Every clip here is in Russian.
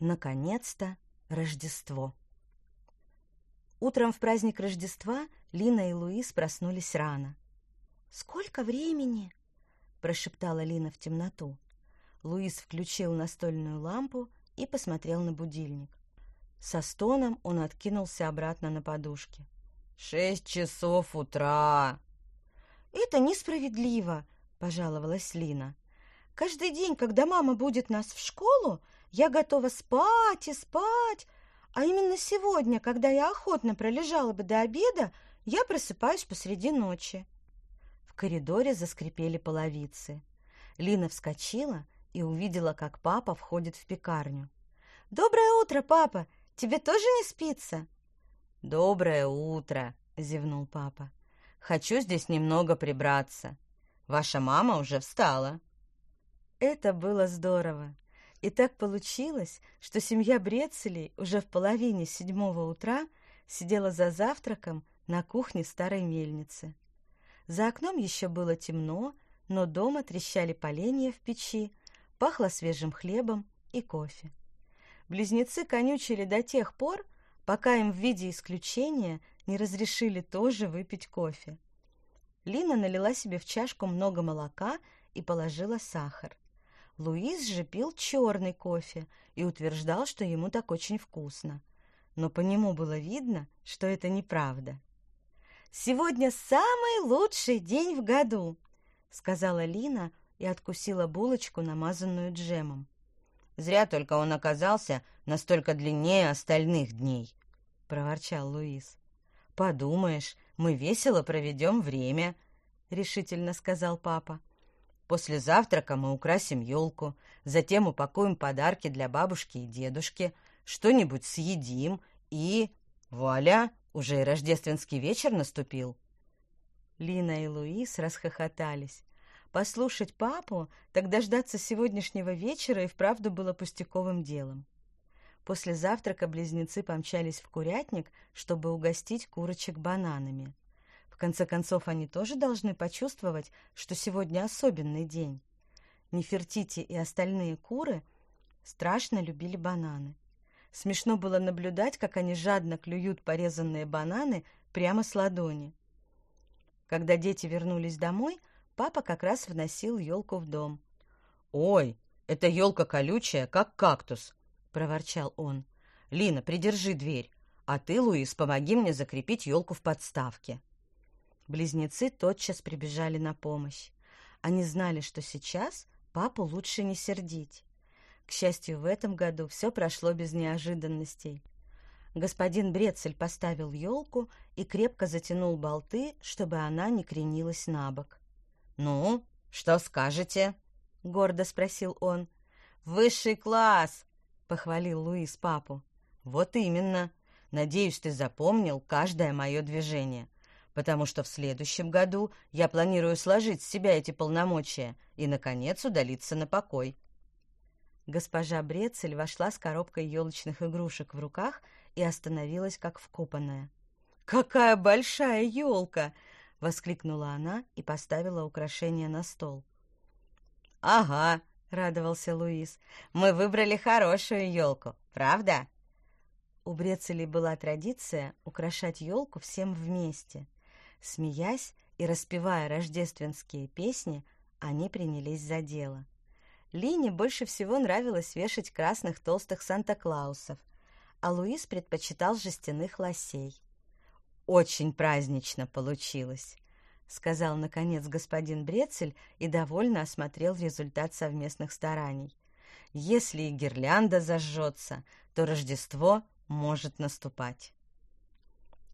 Наконец-то Рождество. Утром в праздник Рождества Лина и Луис проснулись рано. «Сколько времени?» – прошептала Лина в темноту. Луис включил настольную лампу и посмотрел на будильник. Со стоном он откинулся обратно на подушке. «Шесть часов утра!» «Это несправедливо!» – пожаловалась Лина. «Каждый день, когда мама будет нас в школу, я готова спать и спать, а именно сегодня, когда я охотно пролежала бы до обеда, я просыпаюсь посреди ночи. В коридоре заскрипели половицы. Лина вскочила и увидела, как папа входит в пекарню. «Доброе утро, папа! Тебе тоже не спится?» «Доброе утро!» — зевнул папа. «Хочу здесь немного прибраться. Ваша мама уже встала». Это было здорово. И так получилось, что семья Брецелей уже в половине седьмого утра сидела за завтраком на кухне старой мельницы. За окном еще было темно, но дома трещали поленья в печи, пахло свежим хлебом и кофе. Близнецы конючили до тех пор, пока им в виде исключения не разрешили тоже выпить кофе. Лина налила себе в чашку много молока и положила сахар. Луис же пил черный кофе и утверждал, что ему так очень вкусно. Но по нему было видно, что это неправда. «Сегодня самый лучший день в году», — сказала Лина и откусила булочку, намазанную джемом. «Зря только он оказался настолько длиннее остальных дней», — проворчал Луис. «Подумаешь, мы весело проведем время», — решительно сказал папа. После завтрака мы украсим елку, затем упакуем подарки для бабушки и дедушки, что-нибудь съедим и... Вуаля! Уже и рождественский вечер наступил. Лина и Луис расхохотались. Послушать папу, так дождаться сегодняшнего вечера и вправду было пустяковым делом. После завтрака близнецы помчались в курятник, чтобы угостить курочек бананами. В конце концов, они тоже должны почувствовать, что сегодня особенный день. Нефертити и остальные куры страшно любили бананы. Смешно было наблюдать, как они жадно клюют порезанные бананы прямо с ладони. Когда дети вернулись домой, папа как раз вносил елку в дом. «Ой, эта елка колючая, как кактус!» — проворчал он. «Лина, придержи дверь, а ты, Луис, помоги мне закрепить елку в подставке». Близнецы тотчас прибежали на помощь. Они знали, что сейчас папу лучше не сердить. К счастью, в этом году все прошло без неожиданностей. Господин Брецель поставил елку и крепко затянул болты, чтобы она не кренилась на бок. «Ну, что скажете?» — гордо спросил он. «Высший класс!» — похвалил Луис папу. «Вот именно. Надеюсь, ты запомнил каждое мое движение потому что в следующем году я планирую сложить с себя эти полномочия и, наконец, удалиться на покой. Госпожа Брецель вошла с коробкой елочных игрушек в руках и остановилась как вкопанная. «Какая большая елка!» — воскликнула она и поставила украшение на стол. «Ага», — радовался Луис, — «мы выбрали хорошую елку, правда?» У Брецелей была традиция украшать елку всем вместе. Смеясь и распевая рождественские песни, они принялись за дело. Лине больше всего нравилось вешать красных толстых Санта-Клаусов, а Луис предпочитал жестяных лосей. «Очень празднично получилось», — сказал, наконец, господин Брецель и довольно осмотрел результат совместных стараний. «Если и гирлянда зажжется, то Рождество может наступать».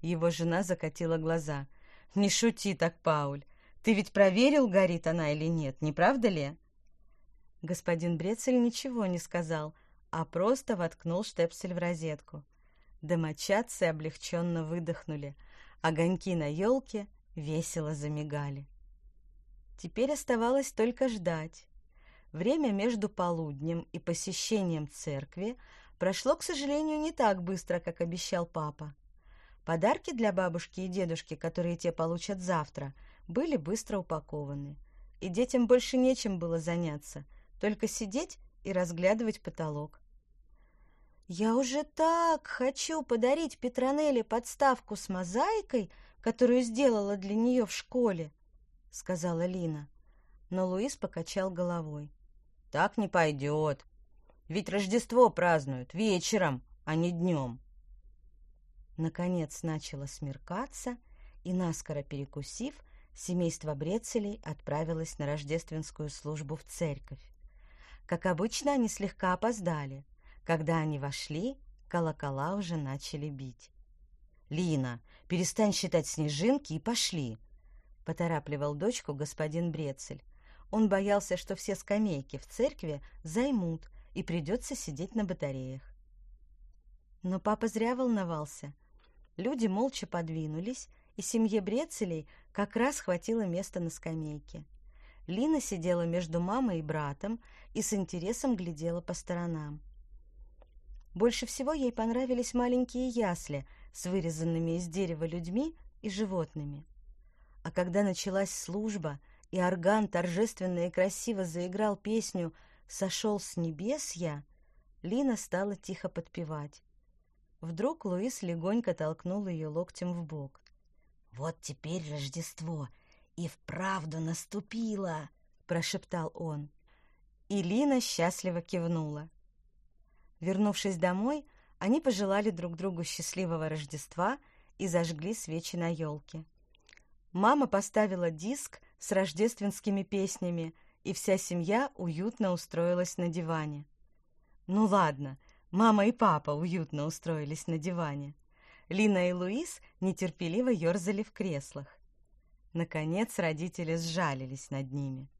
Его жена закатила глаза — «Не шути так, Пауль. Ты ведь проверил, горит она или нет, не правда ли?» Господин Брецель ничего не сказал, а просто воткнул штепсель в розетку. Домочадцы облегченно выдохнули. Огоньки на елке весело замигали. Теперь оставалось только ждать. Время между полуднем и посещением церкви прошло, к сожалению, не так быстро, как обещал папа. Подарки для бабушки и дедушки, которые те получат завтра, были быстро упакованы. И детям больше нечем было заняться, только сидеть и разглядывать потолок. «Я уже так хочу подарить Петронелле подставку с мозаикой, которую сделала для нее в школе», — сказала Лина. Но Луис покачал головой. «Так не пойдет. Ведь Рождество празднуют вечером, а не днем». Наконец начало смеркаться, и, наскоро перекусив, семейство Брецелей отправилось на рождественскую службу в церковь. Как обычно, они слегка опоздали. Когда они вошли, колокола уже начали бить. «Лина, перестань считать снежинки и пошли!» — поторапливал дочку господин Брецель. Он боялся, что все скамейки в церкви займут, и придется сидеть на батареях. Но папа зря волновался. Люди молча подвинулись, и семье Брецелей как раз хватило места на скамейке. Лина сидела между мамой и братом и с интересом глядела по сторонам. Больше всего ей понравились маленькие ясли с вырезанными из дерева людьми и животными. А когда началась служба, и орган торжественно и красиво заиграл песню «Сошел с небес я», Лина стала тихо подпевать. Вдруг Луис легонько толкнул ее локтем в бок. «Вот теперь Рождество и вправду наступило!» — прошептал он. И Лина счастливо кивнула. Вернувшись домой, они пожелали друг другу счастливого Рождества и зажгли свечи на елке. Мама поставила диск с рождественскими песнями, и вся семья уютно устроилась на диване. Ну ладно, Мама и папа уютно устроились на диване. Лина и Луис нетерпеливо ерзали в креслах. Наконец родители сжалились над ними.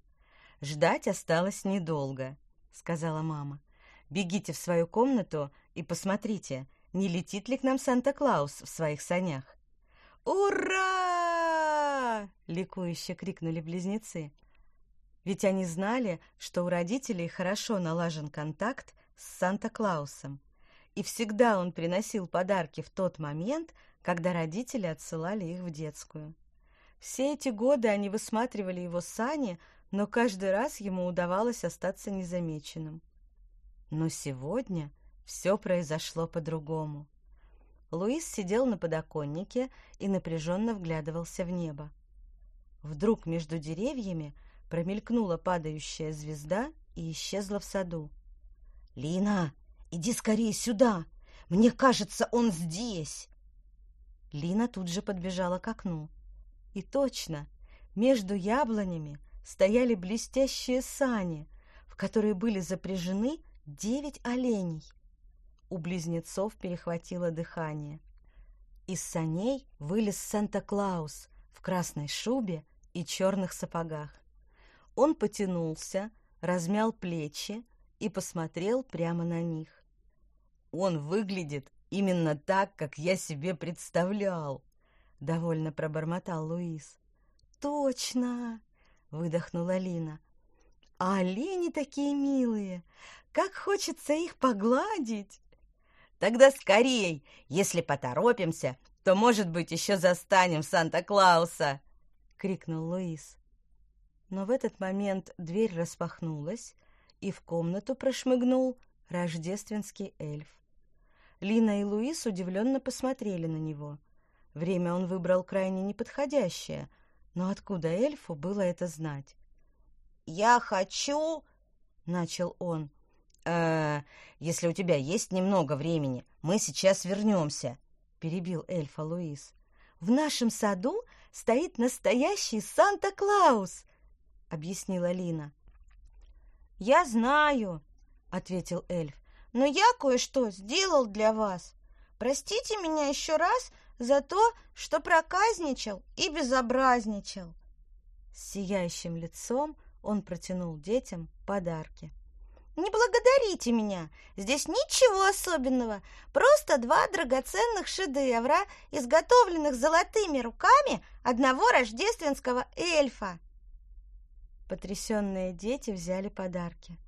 «Ждать осталось недолго», — сказала мама. «Бегите в свою комнату и посмотрите, не летит ли к нам Санта-Клаус в своих санях». «Ура!» — ликующе крикнули близнецы. Ведь они знали, что у родителей хорошо налажен контакт с Санта-Клаусом, и всегда он приносил подарки в тот момент, когда родители отсылали их в детскую. Все эти годы они высматривали его сани, но каждый раз ему удавалось остаться незамеченным. Но сегодня все произошло по-другому. Луис сидел на подоконнике и напряженно вглядывался в небо. Вдруг между деревьями промелькнула падающая звезда и исчезла в саду. «Лина, иди скорее сюда! Мне кажется, он здесь!» Лина тут же подбежала к окну. И точно, между яблонями стояли блестящие сани, в которые были запряжены девять оленей. У близнецов перехватило дыхание. Из саней вылез Санта-Клаус в красной шубе и черных сапогах. Он потянулся, размял плечи, и посмотрел прямо на них. «Он выглядит именно так, как я себе представлял», — довольно пробормотал Луис. «Точно!» — выдохнула Лина. «А олени такие милые! Как хочется их погладить!» «Тогда скорей! Если поторопимся, то, может быть, еще застанем Санта-Клауса!» — крикнул Луис. Но в этот момент дверь распахнулась, и в комнату прошмыгнул рождественский эльф. Лина и Луис удивленно посмотрели на него. Время он выбрал крайне неподходящее, но откуда эльфу было это знать? «Я хочу...» — начал он. «Э, если у тебя есть немного времени, мы сейчас вернемся», — перебил эльфа Луис. «В нашем саду стоит настоящий Санта-Клаус», — объяснила Лина. «Я знаю», — ответил эльф, — «но я кое-что сделал для вас. Простите меня еще раз за то, что проказничал и безобразничал». С сияющим лицом он протянул детям подарки. «Не благодарите меня, здесь ничего особенного, просто два драгоценных шедевра, изготовленных золотыми руками одного рождественского эльфа». Потрясенные дети взяли подарки.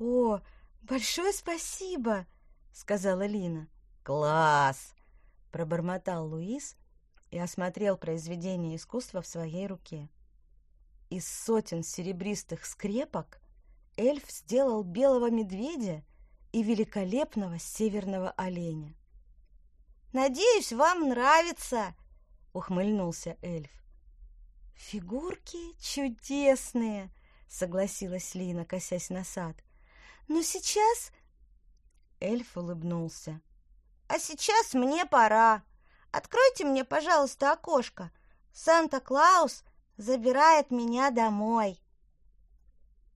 «О, большое спасибо!» — сказала Лина. «Класс!» — пробормотал Луис и осмотрел произведение искусства в своей руке. Из сотен серебристых скрепок эльф сделал белого медведя и великолепного северного оленя. «Надеюсь, вам нравится!» — ухмыльнулся эльф. «Фигурки чудесные!» — согласилась Лина, косясь на сад. «Но сейчас...» Эльф улыбнулся. «А сейчас мне пора. Откройте мне, пожалуйста, окошко. Санта-Клаус забирает меня домой».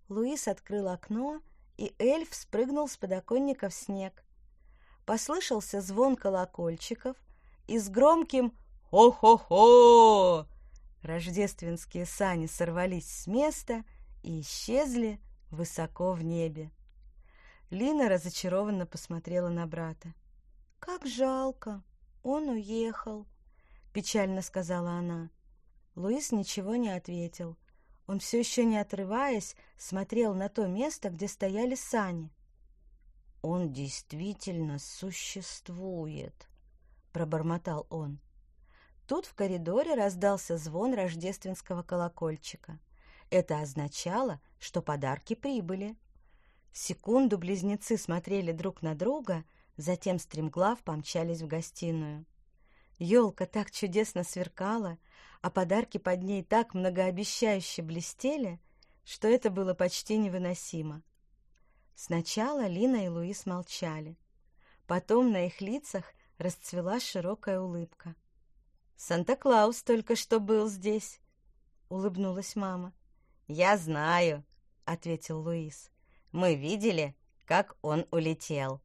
Луис открыл окно, и эльф спрыгнул с подоконника в снег. Послышался звон колокольчиков, и с громким «Хо-хо-хо!» Рождественские сани сорвались с места и исчезли высоко в небе. Лина разочарованно посмотрела на брата. «Как жалко, он уехал», — печально сказала она. Луис ничего не ответил. Он все еще не отрываясь смотрел на то место, где стояли сани. «Он действительно существует», — пробормотал он. Тут в коридоре раздался звон рождественского колокольчика. Это означало, что подарки прибыли. Секунду близнецы смотрели друг на друга, затем стремглав помчались в гостиную. Елка так чудесно сверкала, а подарки под ней так многообещающе блестели, что это было почти невыносимо. Сначала Лина и Луис молчали. Потом на их лицах расцвела широкая улыбка. «Санта-Клаус только что был здесь», — улыбнулась мама. «Я знаю», — ответил Луис. «Мы видели, как он улетел».